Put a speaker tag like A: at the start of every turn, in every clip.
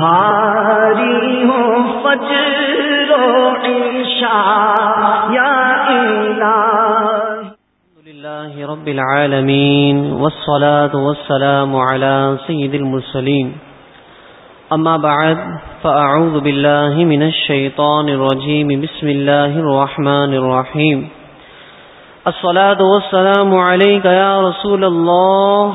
A: ہاری ہو فجر و عشاء، یا
B: لله رب العالمين والصلاة والسلام على سيد المرسلين أما بعد فأعوذ بالله من الشيطان الرجيم بسم الله الرحمن الرحيم الصلاة والسلام عليك يا رسول الله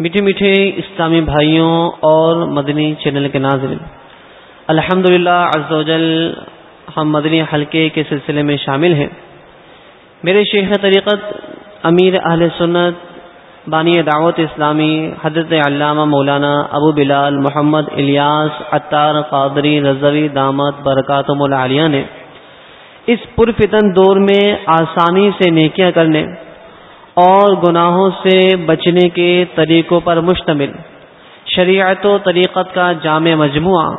B: میٹھے میٹھے اسلامی بھائیوں اور مدنی چینل کے ناظرین الحمد للہ ہم مدنی حلقے کے سلسلے میں شامل ہیں۔ میرے شیخ طریقت امیر اہل سنت بانی دعوت اسلامی حضرت علامہ مولانا ابو بلال محمد الیاس اطار قادری رضوی دامت برکاتم العالیہ نے اس پرفتن دور میں آسانی سے نیکیاں کرنے اور گناہوں سے بچنے کے طریقوں پر مشتمل۔ شریعت و طریقت کا جامع مجموعہ۔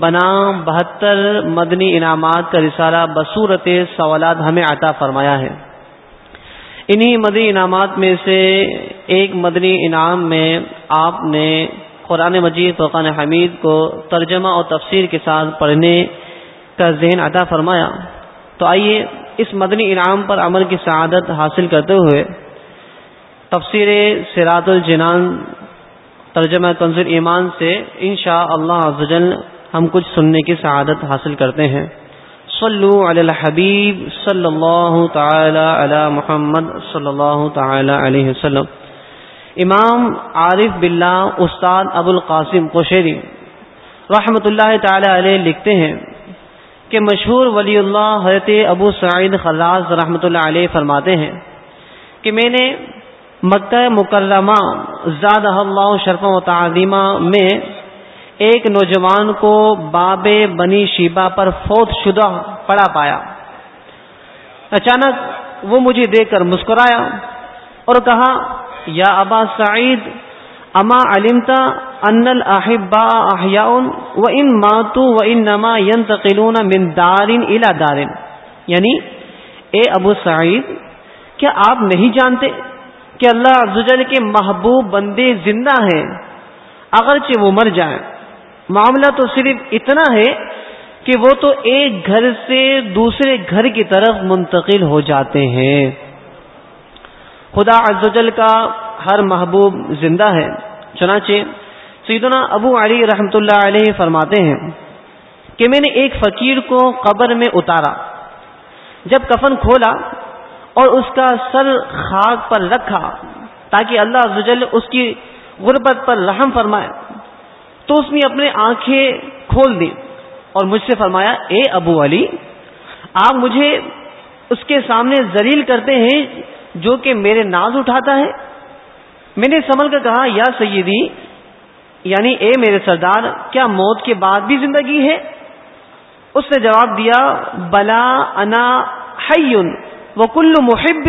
B: بنا بہتر مدنی انعامات کا رسالہ بصورت سوالات ہمیں عطا فرمایا ہے۔ انہی مدنی انعامات میں سے ایک مدنی انعام میں آپ نے قرآن مجید فقان حمید کو ترجمہ اور تفسیر کے ساتھ پڑھنے کا ذہن عطا فرمایا۔ تو آئیے اس مدنی انعام پر عمل کی سعادت حاصل کرتے ہوئے تفسیر سرات الجنان ترجمہ کنزل ایمان سے انشاء اللہ عزوجل ہم کچھ سننے کی سعادت حاصل کرتے ہیں۔ صلو علی الحبیب صلی اللہ تعالی علی محمد صلی اللہ تعالی علیہ وسلم۔ امام عارف باللہ استاد ابو القاسم کوشیری رحمۃ اللہ تعالی علیہ لکھتے ہیں۔ کہ مشہور ولی اللہ حضرت ابو سعید خلاص رحمۃ اللہ علیہ فرماتے ہیں کہ میں نے مکہ مکرمہ زاد اللہ شرف و تعظیمہ میں ایک نوجوان کو باب بنی شیبا پر فوت شدہ پڑا پایا۔ اچانک وہ مجھے دیکھ کر مسکرایا اور کہا، یا ابا سعید، اما علمتا ان الحبا احیاء و ان ماتو و ان نما ينتقلون من دارن الى دارن یعنی اے ابو سعید، کیا آپ نہیں جانتے کہ اللہ عزوجل کے محبوب بندے زندہ ہیں؟ اگرچہ وہ مر جائیں۔ معاملہ تو صرف اتنا ہے کہ وہ تو ایک گھر سے دوسرے گھر کی طرف منتقل ہو جاتے ہیں۔ خدا عزوجل کا ہر محبوب زندہ ہے۔ چنانچہ سیدنا ابو علی رحمت اللہ علیہ فرماتے ہیں کہ میں نے ایک فقیر کو قبر میں اتارا، جب کفن کھولا اور اس کا سر خاک پر رکھا تاکہ اللہ زجل اس کی غربت پر رحم فرمائے، تو اس نے اپنے آنکھیں کھول دی اور مجھ سے فرمایا، اے ابو علی، آپ مجھے اس کے سامنے زلیل کرتے ہیں جو کہ میرے ناز اٹھاتا ہے؟ میں نے سمل کر کہا، یا سیدی یعنی اے میرے سردار، کیا موت کے بعد بھی زندگی ہے؟ اس نے جواب دیا، بلا انا حیون وہ کل محب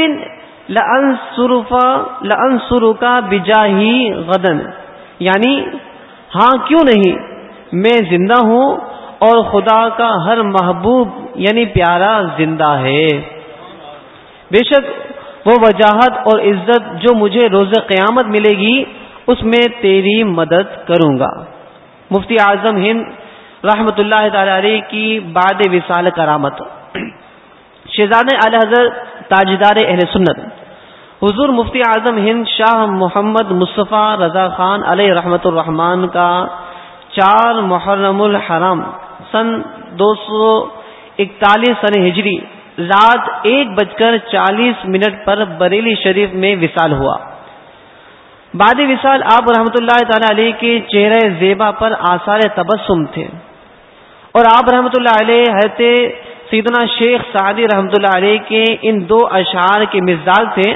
B: لنسرو کا بجا ہی غدن. یعنی ہاں کیوں نہیں؟ میں زندہ ہوں اور خدا کا ہر محبوب یعنی پیارا زندہ ہے۔ بے شک وہ وجاہت اور عزت جو مجھے روز قیامت ملے گی اس میں تیری مدد کروں گا۔ مفتی اعظم ہند رحمت اللہ تعالی علیہ کی بعد وصال کرامت۔ شہزاد اعلی حضرت تاجدار اہل سنت۔ حضور مفتی اعظم ہند شاہ محمد مصطفیٰ رضا خان علیہ رحمت الرحمان کا چار محرم الحرام سن دو سو اکتالیس سن ہجری رات ایک بج کر چالیس منٹ پر بریلی شریف میں وصال ہوا۔ بعد وصال آپ رحمۃ اللہ تعالی علیہ کے چہرے زیبا پر آثار تبسم تھے اور آپ رحمۃ اللہ علیہ حضرت سیدنا شیخ سعدی رحمۃ اللہ علیہ کے ان دو اشعار کے مزاج تھے،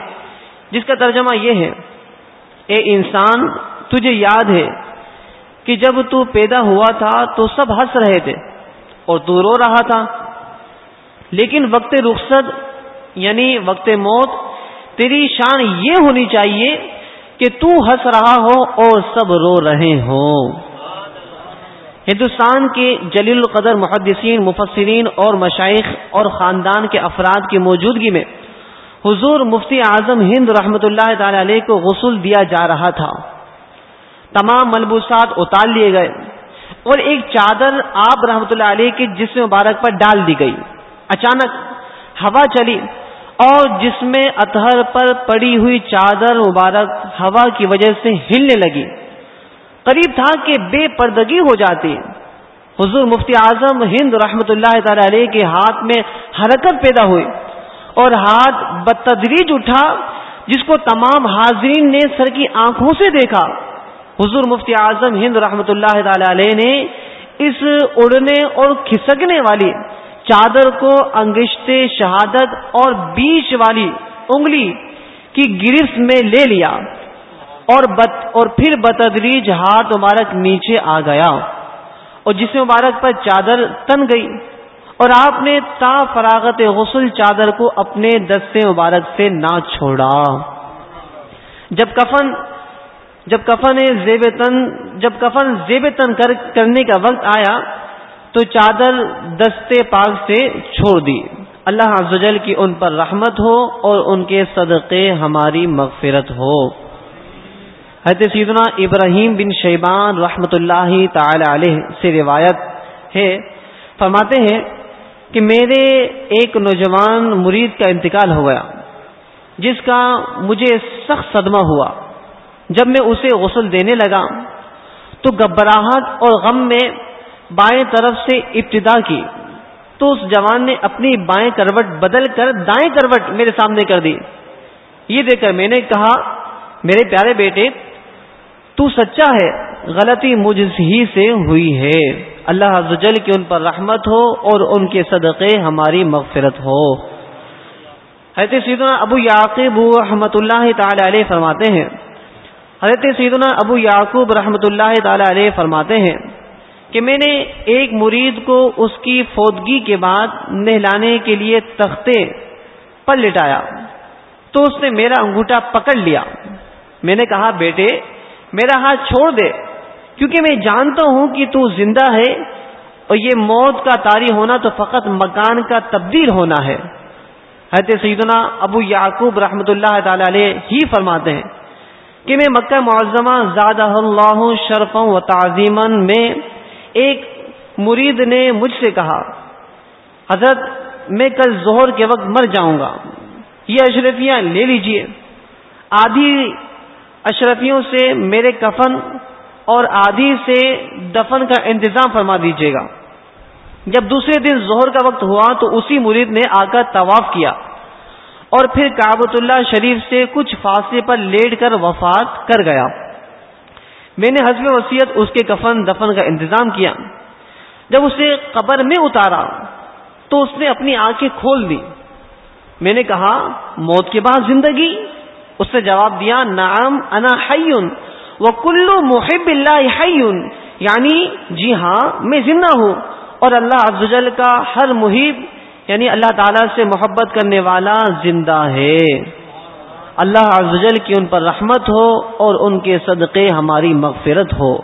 B: جس کا ترجمہ یہ ہے، اے انسان، تجھے یاد ہے کہ جب تو پیدا ہوا تھا تو سب ہنس رہے تھے اور تو رو رہا تھا۔ لیکن وقت رخصت یعنی وقت موت، تیری شان یہ ہونی چاہیے کہ تو ہنس رہا ہو اور سب رو رہے ہوں۔ ہندوستان کے جلیل القدر محدثین، مفسرین اور مشائق اور خاندان کے افراد کی موجودگی میں حضور مفتی اعظم ہند رحمت اللہ تعالی علیہ کو غسل دیا جا رہا تھا۔ تمام ملبوسات اتار لیے گئے اور ایک چادر آپ رحمت اللہ علیہ کے جسم مبارک پر ڈال دی گئی۔ اچانک ہوا چلی۔ اور جس میں اطہر پر پڑی ہوئی چادر مبارک ہوا کی وجہ سے ہلنے لگی۔ قریب تھا کہ بے پردگی ہو جاتی۔ حضور مفتی اعظم ہند رحمت اللہ تعالی علیہ کے ہاتھ میں حرکت پیدا ہوئی اور ہاتھ بتدریج اٹھا، جس کو تمام حاضرین نے سر کی آنکھوں سے دیکھا۔ حضور مفتی اعظم ہند رحمت اللہ تعالی علیہ نے اس اڑنے اور کھسکنے والی چادر کو انگشت شہادت اور بیچ والی انگلی کی گرفت میں لے لیا اور بت اور پھر بتدریج ہاتھ مبارک نیچے آ گیا اور جس مبارک پر چادر تن گئی اور آپ نے تا فراغت غسل چادر کو اپنے دستے مبارک سے نہ چھوڑا۔ جب کفن جب کفن زیب تن جب کفن زیب تن کرنے کا وقت آیا تو چادر دستے پاک سے چھوڑ دی۔ اللہ عزوجل کی ان پر رحمت ہو اور ان کے صدقے ہماری مغفرت ہو۔ حضرت سیدنا ابراہیم بن شیبان رحمت اللہ تعالی علیہ سے روایت ہے۔ فرماتے ہیں کہ میرے ایک نوجوان مرید کا انتقال ہو گیا، جس کا مجھے سخت صدمہ ہوا۔ جب میں اسے غسل دینے لگا تو گبراہٹ اور غم میں بائیں طرف سے ابتدا کی۔ تو اس جوان نے اپنی بائیں کروٹ بدل کر دائیں کروٹ میرے سامنے کر دی۔ یہ دیکھ کر میں نے کہا، میرے پیارے بیٹے، تو سچا ہے، غلطی مجھ ہی سے ہوئی ہے۔ اللہ حضل کی ان پر رحمت ہو اور ان کے صدقے ہماری مغفرت ہو۔ حضرت سیدنا ابو یعقوب رحمۃ اللہ تعالی علیہ فرماتے ہیں۔ حضرت سیدنا ابو یعقوب رحمۃ اللہ تعالی علیہ فرماتے ہیں کہ میں نے ایک مرید کو اس کی فوتگی کے بعد نہلانے کے لیے تختے پر لٹایا تو اس نے میرا انگوٹھا پکڑ لیا۔ میں نے کہا، بیٹے، میرا ہاتھ چھوڑ دے، کیونکہ میں جانتا ہوں کہ تو زندہ ہے اور یہ موت کا تاری ہونا تو فقط مکان کا تبدیل ہونا ہے۔ حضرت سیدنا ابو یعقوب رحمت اللہ تعالی علیہ ہی فرماتے ہیں کہ میں مکہ معظمہ زادہ اللہ شرفوں و تعظیمن میں ایک مرید نے مجھ سے کہا، حضرت، میں کل زہر کے وقت مر جاؤں گا، یہ اشرفیاں لے لیجیے۔ آدھی اشرفیوں سے میرے کفن اور آدھی سے دفن کا انتظام فرما دیجیے گا۔ جب دوسرے دن زہر کا وقت ہوا تو اسی مرید نے آ کر طواف کیا اور پھر کابت اللہ شریف سے کچھ فاصلے پر لیٹ کر وفات کر گیا۔ میں نے حزب وسیعت اس کے کفن دفن کا انتظام کیا۔ جب اسے قبر میں اتارا، تو اس نے اپنی آنکھیں کھول دی میں نے کہا، موت کے بعد زندگی؟ اس نے جواب دیا، نعم، انا حیون وہ کلو محب اللہ حیون۔ یعنی جی ہاں میں زندہ ہوں۔ اور اللہ افضل کا ہر محب یعنی اللہ تعالی سے محبت کرنے والا زندہ ہے۔ اللہ عزوجل کی ان پر رحمت ہو اور ان کے صدقے ہماری مغفرت ہو۔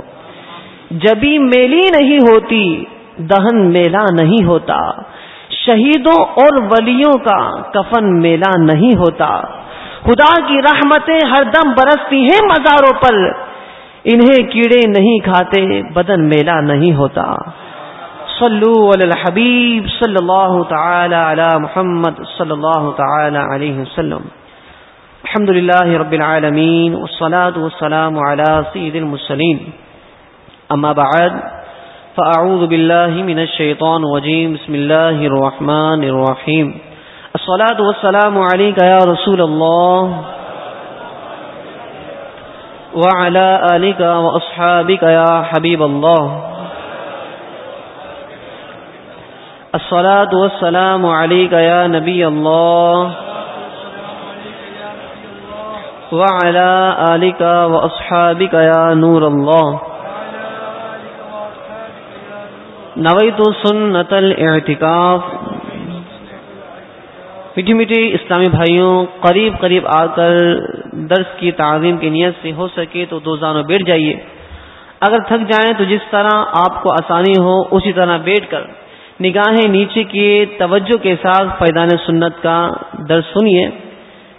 B: جبھی میلی نہیں ہوتی، دہن میلا نہیں ہوتا۔ شہیدوں اور ولیوں کا کفن میلا نہیں ہوتا۔ خدا کی رحمتیں ہر دم برستی ہیں مزاروں پر۔ انہیں کیڑے نہیں کھاتے، بدن میلا نہیں ہوتا۔ صلو علی الحبیب صلی اللہ تعالی علی محمد صلی اللہ تعالی علیہ وسلم۔ الحمد لله رب العالمين والصلاة والسلام على سيد المرسلين أما بعد فأعوذ بالله من الشيطان الرجيم بسم الله الرحمن الرحيم الصلاة والسلام عليك يا رسول الله وعلى آلك وأصحابك يا حبيب الله الصلاة والسلام عليك يا نبي الله وعلى آلك وأصحابك يا نور الله. نوئی سنت الاعتکاف میٹھی میٹھی اسلامی بھائیوں، قریب قریب آ کر درس کی تعظیم کی نیت سے ہو سکے تو دو زانوں بیٹھ جائیے۔ اگر تھک جائیں تو جس طرح آپ کو آسانی ہو، اسی طرح بیٹھ کر نگاہیں نیچے کیے توجہ کے ساتھ فیضان سنت کا درس سنیے۔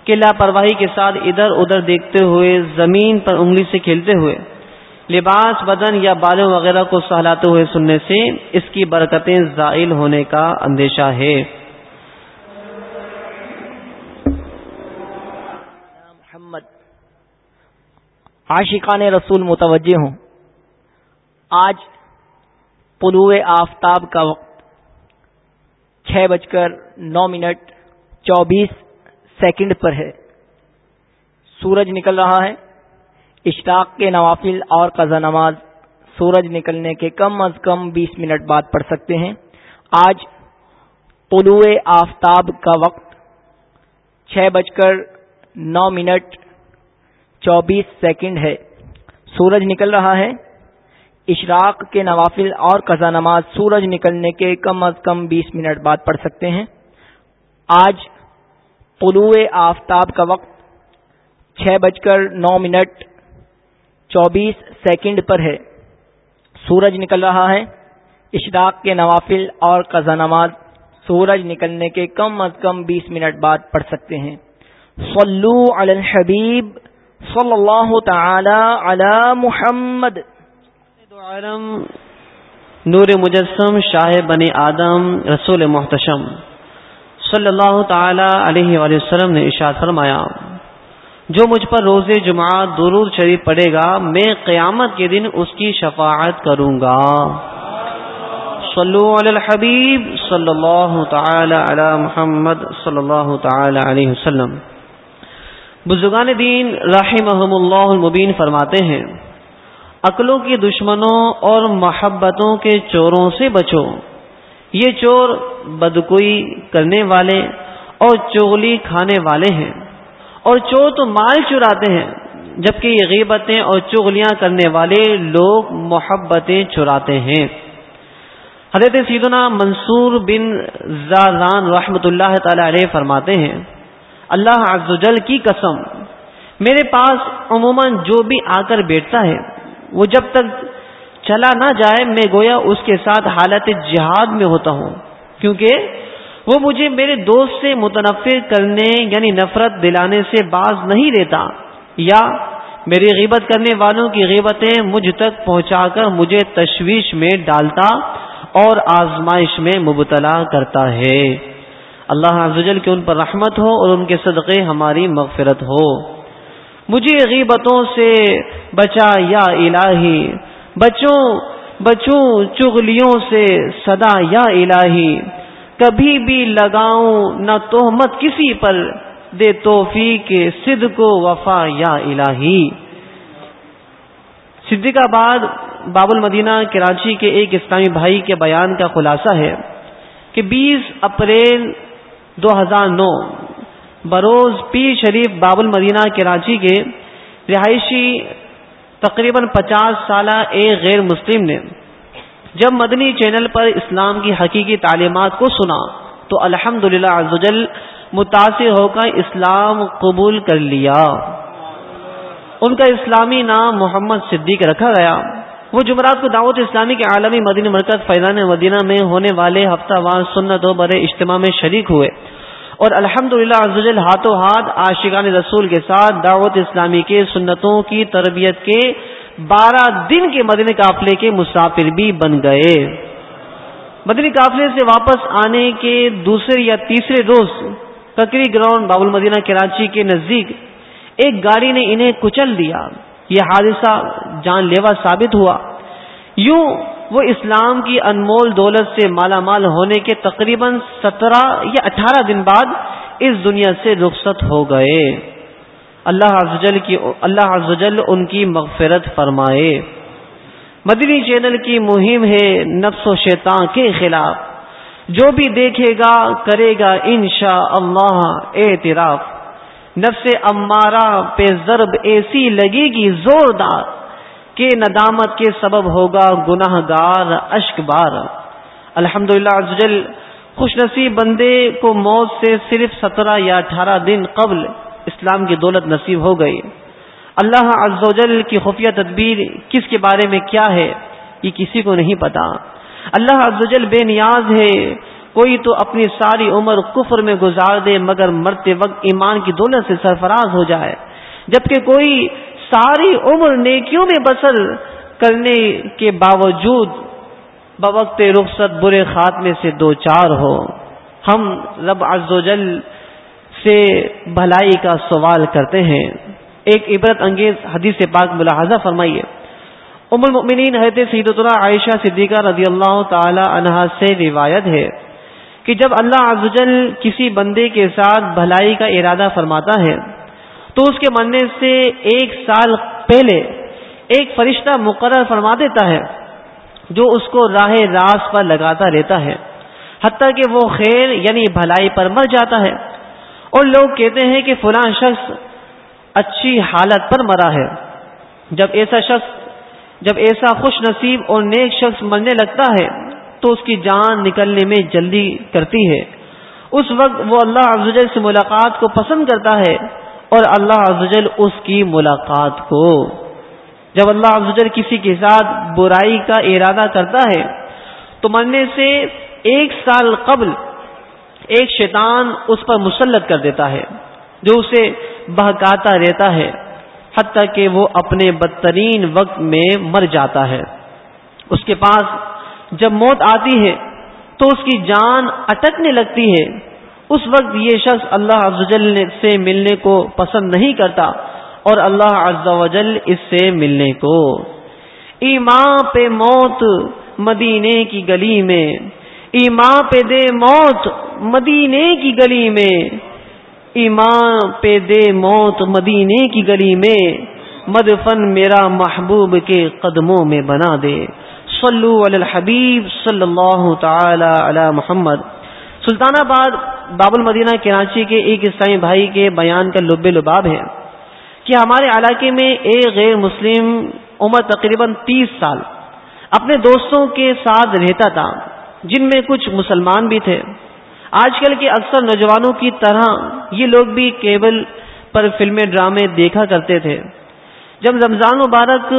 B: کہ لاپرواہی کے ساتھ ادھر ادھر دیکھتے ہوئے، زمین پر انگلی سے کھیلتے ہوئے، لباس، بدن یا بالوں وغیرہ کو سہلاتے ہوئے سننے سے اس کی برکتیں زائل ہونے کا اندیشہ ہے۔
C: محمد، عاشقان رسول متوجہ ہوں۔ آج طلوع آفتاب کا وقت، چھ بج کر نو منٹ چوبیس سیکنڈ پر ہے۔ سورج نکل رہا ہے۔ اشتاق کے نوافل اور قزا نماز سورج نکلنے کے کم از کم بیس منٹ بعد پڑھ سکتے ہیں۔ آج طلوع آفتاب کا وقت چھ بج کر نو منٹ چوبیس سیکنڈ ہے۔ سورج نکل رہا ہے۔ اشراق کے نوافل اور قزا نماز سورج نکلنے کے کم از کم بیس منٹ بعد پڑھ سکتے ہیں۔ آج طلوع آفتاب کا وقت چھ بج کر نو منٹ چوبیس سیکنڈ پر ہے۔ سورج نکل رہا ہے۔ اشراق کے نوافل اور قزا نماز سورج نکلنے کے کم از کم بیس منٹ بعد پڑھ سکتے ہیں۔ صلو علی الحبیب صلی اللہ تعالی علی محمد۔
B: نور مجسم شاہ بنی آدم رسول محتشم۔ صلی اللہ تعالی علیہ وآلہ وسلم نے اشاد فرمایا، جو مجھ پر روز جمعہ درود شریف پڑے گا، میں قیامت کے دن اس کی شفاعت کروں گا۔ صلو علی الحبیب صلی اللہ تعالی علی محمد صلی اللہ تعالی علیہ وسلم۔ بزرگان دین رحمہم اللہ المبین فرماتے ہیں، عقلوں کے دشمنوں اور محبتوں کے چوروں سے بچو۔ یہ چور بدکوئی کرنے والے اور چغلی کھانے والے ہیں۔ اور چور تو مال چراتے ہیں، جبکہ یہ غیبتیں اور چغلیاں کرنے والے لوگ محبتیں چراتے ہیں۔ حضرت سیدنا منصور بن زازان رحمت اللہ تعالی علیہ فرماتے ہیں، اللہ عز و جل کی قسم، میرے پاس عموماً جو بھی آ کر بیٹھتا ہے، وہ جب تک چلا نہ جائے، میں گویا اس کے ساتھ حالت جہاد میں ہوتا ہوں۔ کیونکہ وہ مجھے میرے دوست سے متنفر کرنے یعنی نفرت دلانے سے باز نہیں دیتا یا میری غیبت کرنے والوں کی غیبتیں مجھ تک پہنچا کر مجھے تشویش میں ڈالتا اور آزمائش میں مبتلا کرتا ہے۔ اللہ عزوجل کی ان پر رحمت ہو اور ان کے صدقے ہماری مغفرت ہو۔ مجھے غیبتوں سے بچا یا الہی، بچوں بچوں چغلیوں سے صدا یا الہی۔ کبھی بھی لگاؤں، نہ تہمت کسی پر، دے توفیق صدق و وفا یا الہی۔ صدیق آباد، باب المدینہ، کراچی کے ایک اسلامی بھائی کے بیان کا خلاصہ ہے کہ بیس اپریل دو ہزار نو، بروز پیر شریف باب المدینہ، کراچی کے رہائشی تقریباً پچاس سالہ ایک غیر مسلم نے جب مدنی چینل پر اسلام کی حقیقی تعلیمات کو سنا تو الحمد للہ متاثر ہو کر اسلام قبول کر لیا۔ ان کا اسلامی نام محمد صدیق رکھا گیا۔ وہ جمعرات کو دعوت اسلامی کے عالمی مدنی مرکز فیضان مدینہ میں ہونے والے ہفتہ وار سنت و بڑے اجتماع میں شریک ہوئے۔ اور الحمد للہ ہاتھوں ہاتھ عاشقان رسول کے ساتھ دعوت اسلامی کے سنتوں کی تربیت کے بارہ دن کے مدنی قافلے کے مسافر بھی بن گئے۔ مدنی قافلے سے واپس آنے کے دوسرے یا تیسرے روز ککری گراؤنڈ باب المدینہ کراچی کے نزدیک ایک گاڑی نے انہیں کچل دیا۔ یہ حادثہ جان لیوا ثابت ہوا۔ یوں وہ اسلام کی انمول دولت سے مالا مال ہونے کے تقریباً سترہ یا اٹھارہ دن بعد اس دنیا سے رخصت ہو گئے۔ اللہ عزوجل کی اللہ عزوجل ان کی مغفرت فرمائے۔ مدنی چینل کی مہم ہے نفس و شیطان کے خلاف۔ جو بھی دیکھے گا، کرے گا انشاء اللہ اعتراف۔ نفس امارہ پہ ضرب ایسی لگے گی زوردار کہ ندامت کے سبب ہوگا گناہ گار اشک بار۔ الحمد للہ خوش نصیب بندے کو موت سے صرف سترہ یا اٹھارہ دن قبل اسلام کی دولت نصیب ہو گئی۔ اللہ عز و جل کی خفیہ تدبیر کس کے بارے میں کیا ہے، یہ کسی کو نہیں پتا۔ اللہ عز و جل بے نیاز ہے، کوئی تو اپنی ساری عمر کفر میں گزار دے مگر مرتے وقت ایمان کی دولت سے سرفراز ہو جائے۔ جبکہ کوئی ساری عمر نیکیوں میں بسر کرنے کے باوجود بوقت رخصت برے خاتمے سے دو چار ہو۔ ہم رب عز و جل سے بھلائی کا سوال کرتے ہیں۔ ایک عبرت انگیز حدیث پاک ملاحظہ فرمائیے۔ ام المؤمنین حضرت سیدتنا عائشہ صدیقہ رضی اللہ تعالی عنہا سے روایت ہے کہ جب اللہ عز و جل کسی بندے کے ساتھ بھلائی کا ارادہ فرماتا ہے، تو اس کے مرنے سے ایک سال پہلے ایک فرشتہ مقرر فرما دیتا ہے، جو اس کو راہ راس پر لگاتا رہتا ہے، حتیٰ کہ وہ خیر یعنی بھلائی پر مر جاتا ہے۔ اور لوگ کہتے ہیں کہ فلاں شخص اچھی حالت پر مرا ہے۔ جب ایسا شخص، جب ایسا خوش نصیب اور نیک شخص مرنے لگتا ہے، تو اس کی جان نکلنے میں جلدی کرتی ہے۔ اس وقت وہ اللہ عزوجل سے ملاقات کو پسند کرتا ہے اور اللہ عزوجل اس کی ملاقات کو۔ جب اللہ عزوجل کسی کے ساتھ برائی کا ارادہ کرتا ہے، تو مرنے سے ایک سال قبل ایک شیطان اس پر مسلط کر دیتا ہے، جو اسے بہکاتا رہتا ہے، حتیٰ کہ وہ اپنے بدترین وقت میں مر جاتا ہے۔ اس کے پاس جب موت آتی ہے، تو اس کی جان اٹکنے لگتی ہے۔ اس وقت یہ شخص اللہ عزوجل سے ملنے کو پسند نہیں کرتا اور اللہ عز و جل اس سے ملنے کو۔ ایمان پہ موت مدینے کی گلی میں ایمان پہ دے موت مدینے کی گلی میں۔ ایمان پہ دے موت مدینے کی گلی میں۔ مدفن میرا محبوب کے قدموں میں بنا دے۔ صلو علی الحبیب صلی اللہ تعالی علی محمد۔ سلطان آباد، باب المدینہ، کراچی کے ایک عیسائی بھائی کے بیان کا لب لباب ہے کہ ہمارے علاقے میں ایک غیر مسلم عمر تقریباً تیس سال اپنے دوستوں کے ساتھ رہتا تھا، جن میں کچھ مسلمان بھی تھے۔ آج کل کے اکثر نوجوانوں کی طرح یہ لوگ بھی کیبل پر فلمیں، ڈرامے دیکھا کرتے تھے۔ جب رمضان مبارک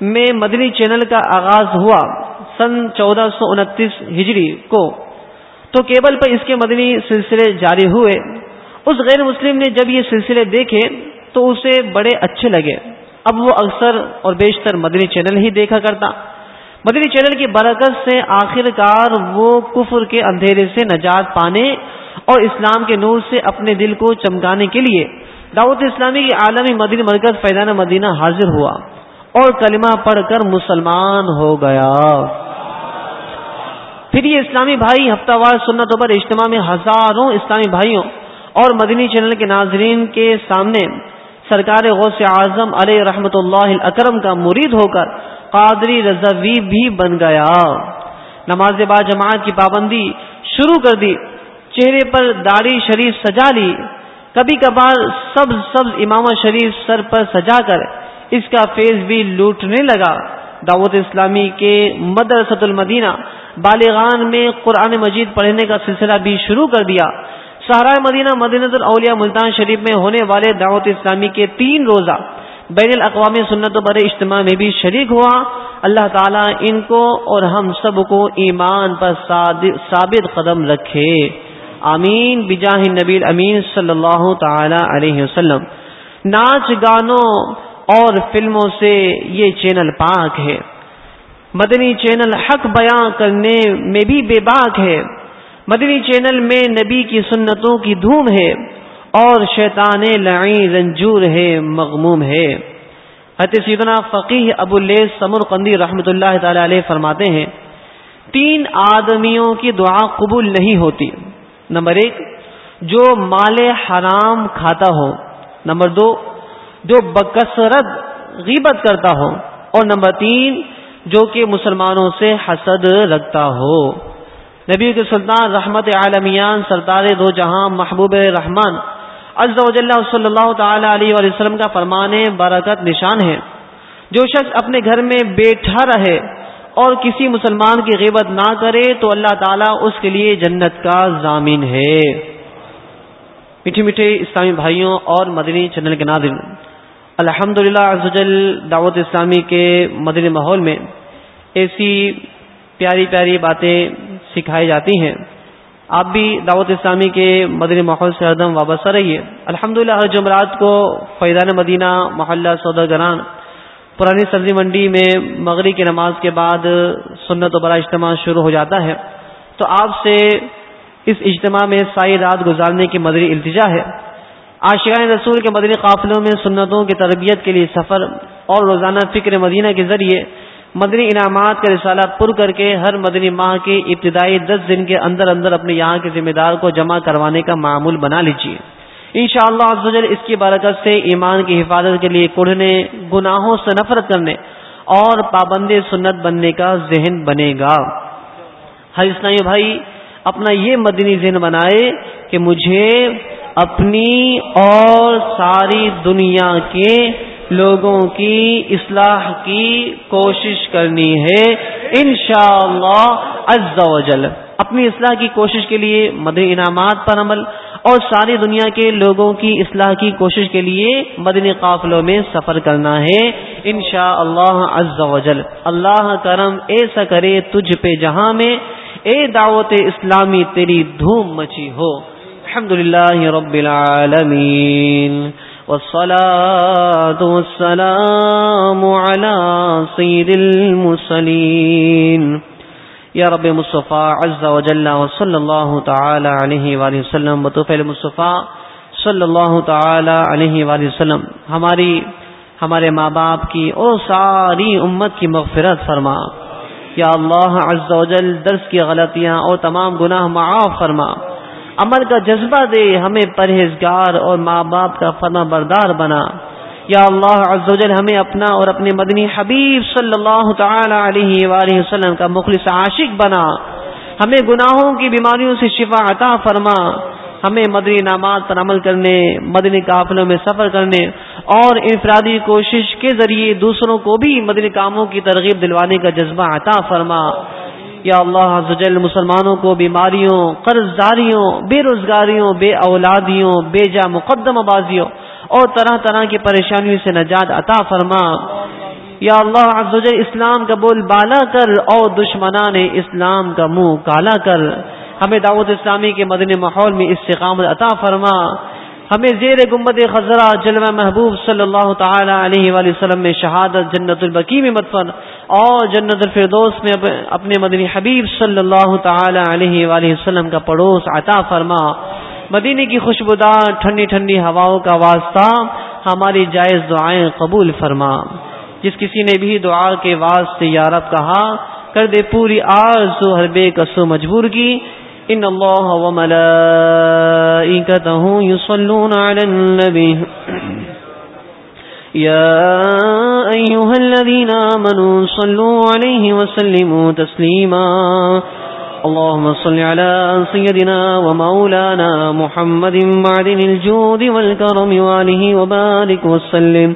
B: میں مدنی چینل کا آغاز ہوا، سن چودہ سو انتیس ہجری کو، تو کیبل پر اس کے مدنی سلسلے جاری ہوئے۔ اس غیر مسلم نے جب یہ سلسلے دیکھے، تو اسے بڑے اچھے لگے۔ اب وہ اکثر اور بیشتر مدنی چینل ہی دیکھا کرتا۔ مدنی چینل کی برکت سے آخر کار وہ کفر کے اندھیرے سے نجات پانے اور اسلام کے نور سے اپنے دل کو چمکانے کے لیے دعوت اسلامی کی عالمی مدنی مرکز فیضان مدینہ حاضر ہوا اور کلمہ پڑھ کر مسلمان ہو گیا۔ پھر یہ اسلامی بھائی ہفتہ وار سنتوں پر اجتماع میں ہزاروں اسلامی بھائیوں اور مدنی چینل کے ناظرین کے سامنے سرکار غوث اعظم علیہ رحمت اللہ اکرم کا مرید ہو کر قادری رضوی بھی بن گیا۔ نماز با جماعت کی پابندی شروع کر دی۔ چہرے پر داڑھی شریف سجا لی۔ کبھی کبھار سب سبز امام شریف سر پر سجا کر اس کا فیض بھی لوٹنے لگا۔ دعوت اسلامی کے مدرسۃ المدینہ بالغان میں قرآن مجید پڑھنے کا سلسلہ بھی شروع کر دیا۔ سہارا مدینہ مدینہ الاولیاء ملتان شریف میں ہونے والے دعوت اسلامی کے تین روزہ بین الاقوامی سنت و بر اجتماع میں بھی شریک ہوا۔ اللہ تعالیٰ ان کو اور ہم سب کو ایمان پر ثابت قدم رکھے۔ آمین۔ بجاہ نبی امین صلی اللہ تعالی علیہ وسلم۔ ناچ گانوں اور فلموں سے یہ چینل پاک ہے۔ مدنی چینل حق بیان کرنے میں بھی بے باک ہے۔ مدنی چینل میں نبی کی سنتوں کی دھوم ہے۔ اور شیطان لعین رنجور ہے، مغموم ہے۔ حت سیدنا فقیح ابو اللیس سمر قندی رحمۃ اللہ تعالی علیہ فرماتے ہیں، تین آدمیوں کی دعا قبول نہیں ہوتی۔ نمبر ایک، جو مال حرام کھاتا ہو۔ نمبر دو، جو بکثرت غیبت کرتا ہو۔ اور نمبر تین، جو کہ مسلمانوں سے حسد رکھتا ہو۔ نبی کے سلطان رحمت عالمیان سردار دو جہاں محبوب رحمان عز و جل صلی اللہ تعالی علیہ وسلم کا فرمان برکت نشان ہے۔ جو شخص اپنے گھر میں بیٹھا رہے اور کسی مسلمان کی غیبت نہ کرے تو اللہ تعالیٰ اس کے لیے جنت کا ضامن ہے۔ میٹھے میٹھے اسلامی بھائیوں اور مدنی چینل کے ناظرین الحمد للہ دعوت اسلامی کے مدنی ماحول میں ایسی پیاری پیاری باتیں سکھائی جاتی ہیں۔ آپ بھی دعوت اسلامی کے مدنی ماحول سے ہردم وابستہ رہیے۔ الحمد للہ ہر جمعرات کو فیضان مدینہ محلہ سودا گران، پرانی سبزی منڈی میں مغرب کی نماز کے بعد سنت و بڑا اجتماع شروع ہو جاتا ہے۔ تو آپ سے اس اجتماع میں سائی رات گزارنے کی مدری التجا ہے۔ عاشقان رسول کے مدنی قافلوں میں سنتوں کی تربیت کے لیے سفر اور روزانہ فکر مدینہ کے ذریعے مدنی انعامات کا رسالہ پر کر کے ہر مدنی ماہ کے ابتدائی دس دن کے اندر اندر اپنے یہاں کے ذمہ دار کو جمع کروانے کا معمول بنا لیجیے ان شاء اللہ اس کی برکت سے ایمان کی حفاظت کے لیے کڑھنے گناہوں سے نفرت کرنے اور پابند سنت بننے کا ذہن بنے گا۔ ہر اسلامی بھائی، اپنا یہ مدنی ذہن بنائے کہ مجھے اپنی اور ساری دنیا کے لوگوں کی اصلاح کی کوشش کرنی ہے۔ انشاءاللہ شاء اللہ اپنی اصلاح کی کوشش کے لیے مدنی انعامات پر عمل۔ اور ساری دنیا کے لوگوں کی اصلاح کی کوشش کے لیے مدنی قافلوں میں سفر کرنا ہے۔ انشاء اللہ اللہ کرم ایسا کرے تجھ پہ جہاں میں۔ اے دعوت اسلامی، تیری دھوم مچی ہو۔ الحمد للہ رب العالمین۔ والصلاة والسلام على سيد المسلين یا رب مصطفیٰ عز و جل صلی اللہ تعالی علیہ وآلہ وسلم. بطفیل مصطفیٰ صلی اللہ تعالی علیہ وآلہ وسلم. ہماری ہمارے ماں باپ کی اور ساری امت کی مغفرت فرما۔ یا اللہ عز و جل درس کی غلطیاں اور تمام گناہ معاف فرما۔ عمل کا جذبہ دے، ہمیں پرہیزگار اور ماں باپ کا فرما بردار بنا۔ یا اللہ عز و جل، ہمیں اپنا اور اپنے مدنی حبیب صلی اللہ تعالی علیہ وآلہ وسلم کا مخلص عاشق بنا۔ ہمیں گناہوں کی بیماریوں سے شفا عطا فرما۔ ہمیں مدنی نامات پر عمل کرنے، مدنی قافلوں میں سفر کرنے اور انفرادی کوشش کے ذریعے دوسروں کو بھی مدنی کاموں کی ترغیب دلوانے کا جذبہ عطا فرما۔ یا اللہ جل مسلمانوں کو بیماریوں قرض داریوں بے روزگاریوں، بے اولادیوں، بے جا مقدم بازیوں اور طرح طرح کی پریشانیوں سے نجات عطا فرما۔ یا اللہ اسلام کا بول بالا کر اور دشمنان اسلام کا منہ کالا کر۔ ہمیں دعوت اسلامی کے مدنی ماحول میں استقامت عطا فرما۔ ہمیں زیر گمبد خزرہ جلوہ محبوب صلی اللہ تعالی علیہ وآلہ وسلم میں شہادت جنت البکی میں مدفن اور جنت الفردوس میں اپنے مدنی حبیب صلی اللہ تعالی علیہ وآلہ وسلم کا پڑوس عطا فرما۔ مدینے کی خوشبودار ٹھنڈی ٹھنڈی ہواؤں کا واسطہ ہماری جائز دعائیں قبول فرما۔ جس کسی نے بھی دعا کے واسطے یارب کہا، کر دے پوری آرزو، ہر بے کسو مجبور کی۔ ان اللہ و ملائکتہ یصلون علی النبی یا ایوہا الذین آمنوا صلو علیہ وسلموا تسلیما اللهم صل على سيدنا ومولانا محمد معدن الجود والكرم وآله وبارك وسلم.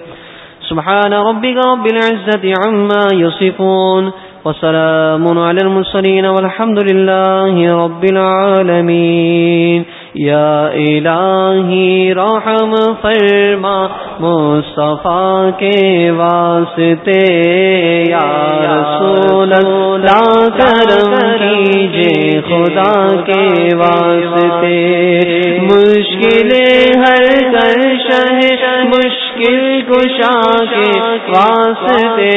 B: سبحان ربك رب العزة عما يصفون. وسلام على المرسلين والحمد لله رب العالمين. یا الہی رحم فرما، مصطفیٰ کے واسطے، یا رسول اللہ کرم کیجے خدا کے واسطے۔ مشکلیں ہر کر شہ مشکل کشا کے واسطے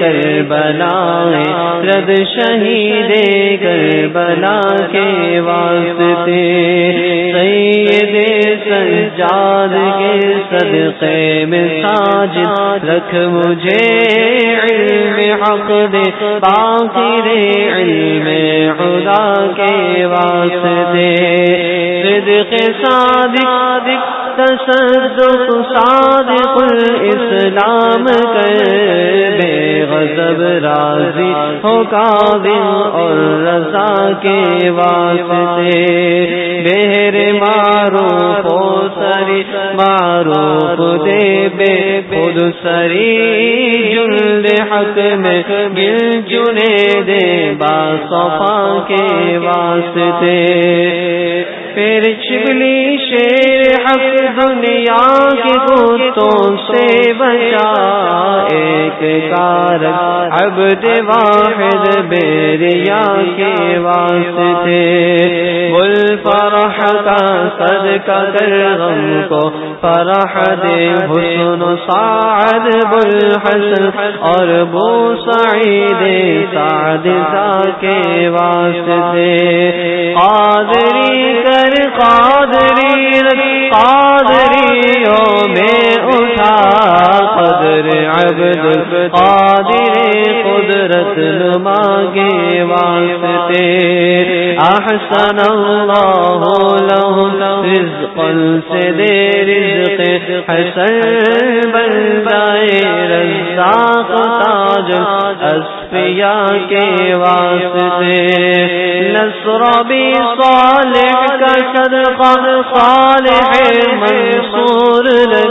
B: کر بلائے رد شہید کر بلا کے واسطے۔ سید سجاد کے صدقے میں ساجد رکھ مجھے علم حق دے، باقی دے علم خدا کے واسطے۔ صدق صادق تصدق صادق الاسلام کر بے غضب راضی ہو قابل اور رضا کے واسطے۔ بہر مارو پو سری مارو دے بے خود سری۔ جلد حق میں گل چنے دے با صفا کے واسطے۔ پھر چبلی شیر حق دنیا کے بتوں سے بچا ایک کار۔ عبد واحد بیریا کے واسطے۔ بل فرح کا صدقہ کر غم کو۔ فرح دے حسن سعد بل حسن اور بو سعید سعد کے واسطے۔ قادری کر قادری قادری او میں اٹھا قدر عبد، قادر قدرت نما کے واسطے. احسن اللہ لہم رزقا سے دے رزق حسن بن جائے رزاق تاج اسفیاء کے واسطے. نصر بھی صالح کا صدقہ، صالح منصور لگ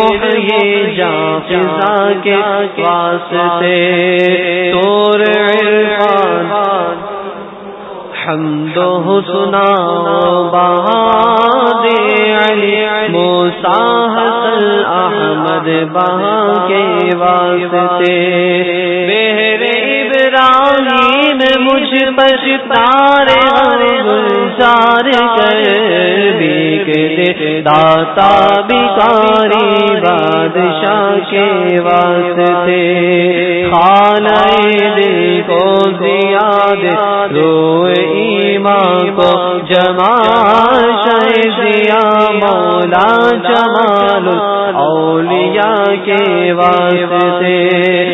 B: محیی جا فضا کے واسطے تور عرفان حمد و سنا بہاد علی موسا حسن احمد بہا کے واسطے بہر مجھ پر تارے گلزار کر بیک دے۔ داتا بیکاری بادشاہ کے واسطے۔ خانہ دل کو زیاد، روئے ایمان کو جما شیا مولا جمال اولیاء کے واسطے۔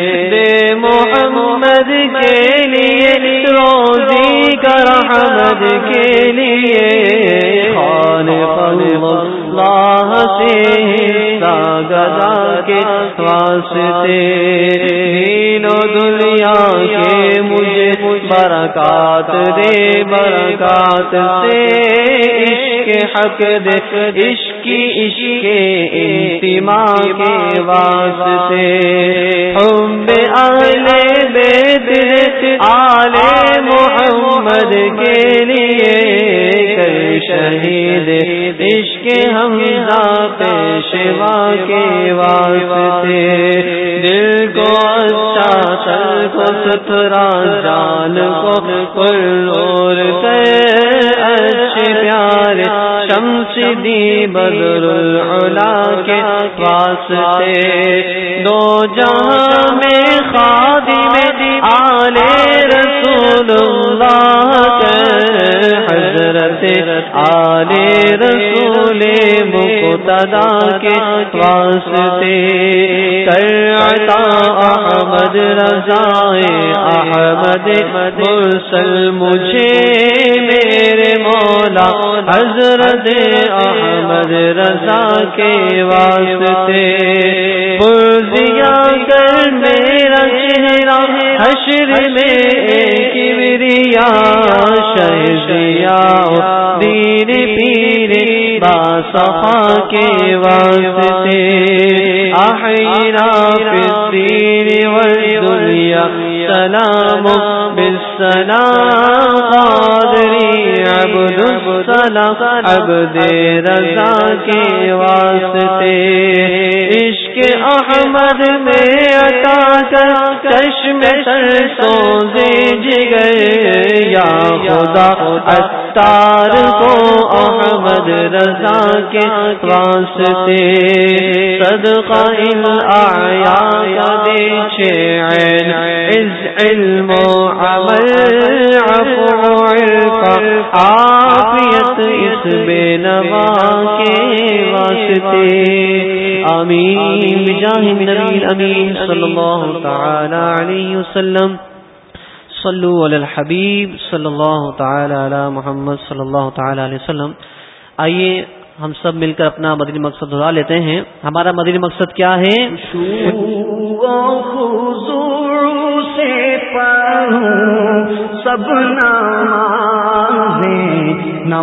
B: روزی کر حمد کے لیے خان اللہ سے گدا کے واسطے دین و دنیا کے مجھے برکات دے، برکات سے عشق حق دے، عشق عشق انتما کے واسطے۔ ہم بے آلے بیت آلے محمد کے لیے کر شہید، عشق حمزہ پیشوا کے واسطے۔ دل کو اچھا سر کو ستھرا، جان کو کل اچھے پیارے شمس دی بدر العلا کے واسطے۔ دو جہاں میں آلے رسول مقتدا کے واسطے کر عطا احمد رضا احمد مرسل مجھے میرے مولا حضرت احمد رضا کے واسطے پرزیا کر میرا چہرہ حشر میں کبریا شہزیا دین پیر باصفا کے واسطے۔ احینا فی الدین والدنیا، سلام بالسلام، قادری عبد السلام عبد رضا کے واسطے۔ عشق احمد میں عطا کر چشم سر سوزے جگر یا خدا اتار کو احمد رضا کے واسطے صدقہ ان آیا دے عین عز علم و عمل عفو عرفا عافیت اس بے نوا کے واسطے۔ آمین. بجاہ النبی الامین صلی اللہ تعالی علیہ وسلم. صلو علی الحبیب صلی اللہ تعالی علی محمد صلی اللہ تعالی علیہ وسلم. آئیے ہم سب مل کر اپنا مدنی مقصد دہرا لیتے ہیں. ہمارا مدنی مقصد کیا ہے؟
A: سے سب نہ